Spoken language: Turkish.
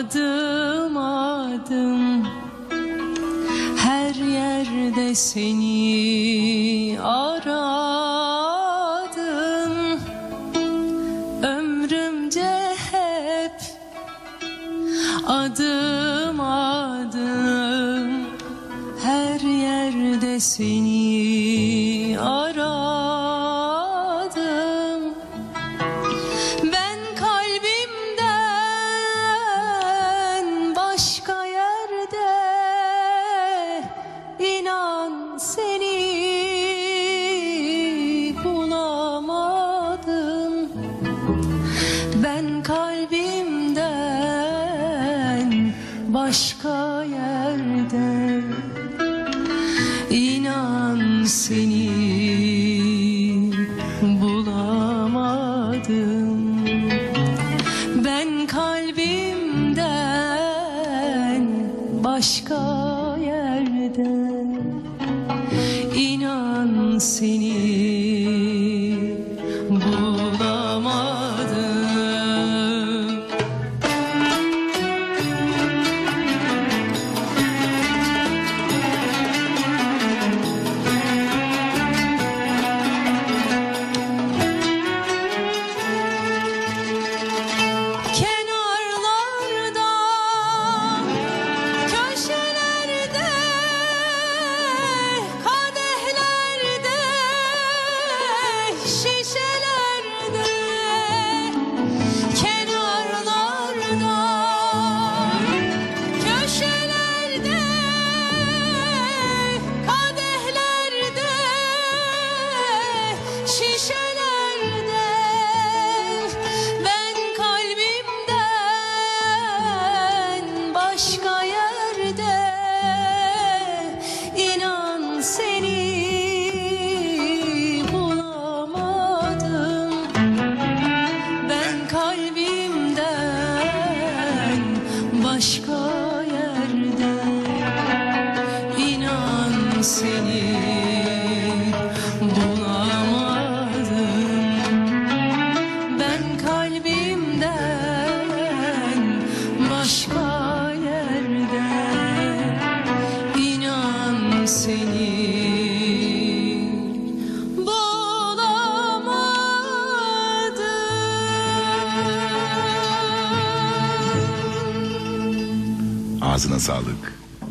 Adım adım. Her yerde seni aradım. Ömrümce hep adım adım. Her yerde seni inan seni bulamadım. Ben kalbimden başka yerde inan seni bulamadım. Ben kalbimden başka 谢谢。Başka yerde inan seni bulamadım. Ağzına sağlık.